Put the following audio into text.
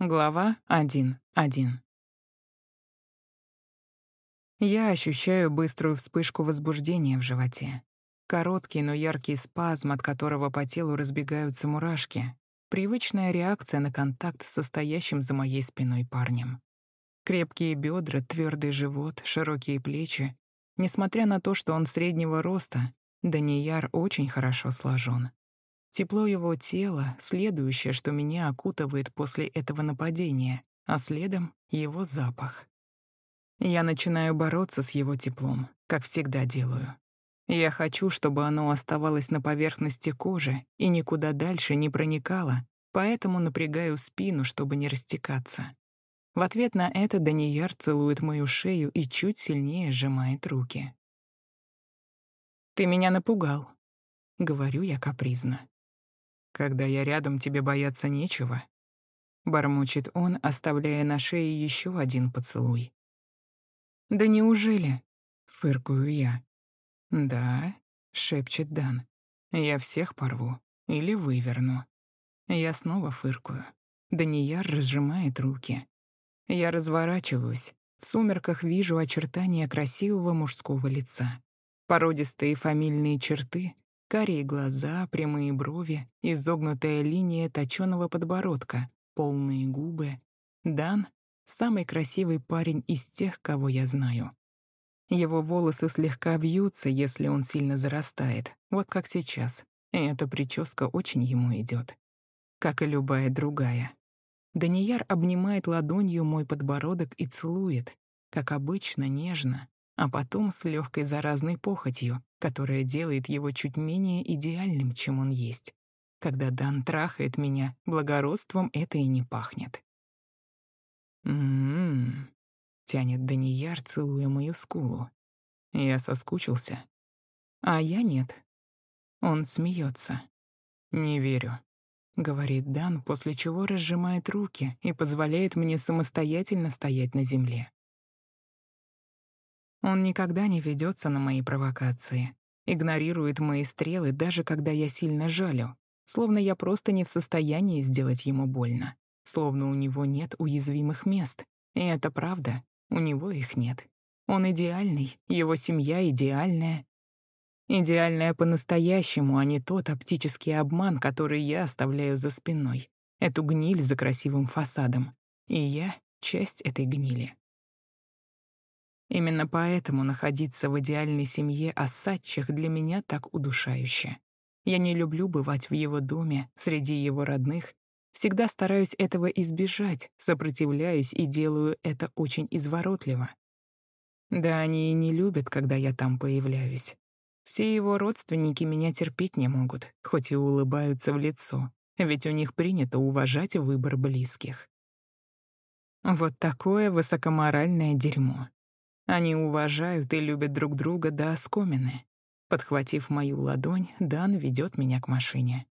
Глава 1.1. Я ощущаю быструю вспышку возбуждения в животе. Короткий, но яркий спазм, от которого по телу разбегаются мурашки. Привычная реакция на контакт с состоящим за моей спиной парнем. Крепкие бедра, твердый живот, широкие плечи. Несмотря на то, что он среднего роста, Данияр очень хорошо сложен. Тепло его тела — следующее, что меня окутывает после этого нападения, а следом — его запах. Я начинаю бороться с его теплом, как всегда делаю. Я хочу, чтобы оно оставалось на поверхности кожи и никуда дальше не проникало, поэтому напрягаю спину, чтобы не растекаться. В ответ на это Данияр целует мою шею и чуть сильнее сжимает руки. «Ты меня напугал», — говорю я капризно. Когда я рядом, тебе бояться нечего. Бормочет он, оставляя на шее еще один поцелуй. Да неужели? Фыркую я. Да, шепчет Дан. Я всех порву или выверну. Я снова фыркую. Данияр разжимает руки. Я разворачиваюсь. В сумерках вижу очертания красивого мужского лица. Породистые фамильные черты, Карие глаза, прямые брови, изогнутая линия точёного подбородка, полные губы. Дан — самый красивый парень из тех, кого я знаю. Его волосы слегка вьются, если он сильно зарастает, вот как сейчас. И эта прическа очень ему идет, Как и любая другая. Данияр обнимает ладонью мой подбородок и целует, как обычно, нежно, а потом с легкой заразной похотью, которая делает его чуть менее идеальным, чем он есть. Когда Дан трахает меня, благородством это и не пахнет. «М-м-м», тянет Данияр, целуя мою скулу. Я соскучился. А я нет. Он смеется. «Не верю», — говорит Дан, после чего разжимает руки и позволяет мне самостоятельно стоять на земле. Он никогда не ведется на мои провокации, игнорирует мои стрелы, даже когда я сильно жалю, словно я просто не в состоянии сделать ему больно, словно у него нет уязвимых мест. И это правда, у него их нет. Он идеальный, его семья идеальная. Идеальная по-настоящему, а не тот оптический обман, который я оставляю за спиной. Эту гниль за красивым фасадом. И я — часть этой гнили. Именно поэтому находиться в идеальной семье осадчих для меня так удушающе. Я не люблю бывать в его доме, среди его родных. Всегда стараюсь этого избежать, сопротивляюсь и делаю это очень изворотливо. Да они и не любят, когда я там появляюсь. Все его родственники меня терпеть не могут, хоть и улыбаются в лицо, ведь у них принято уважать выбор близких. Вот такое высокоморальное дерьмо. Они уважают и любят друг друга до оскомины. Подхватив мою ладонь, Дан ведет меня к машине.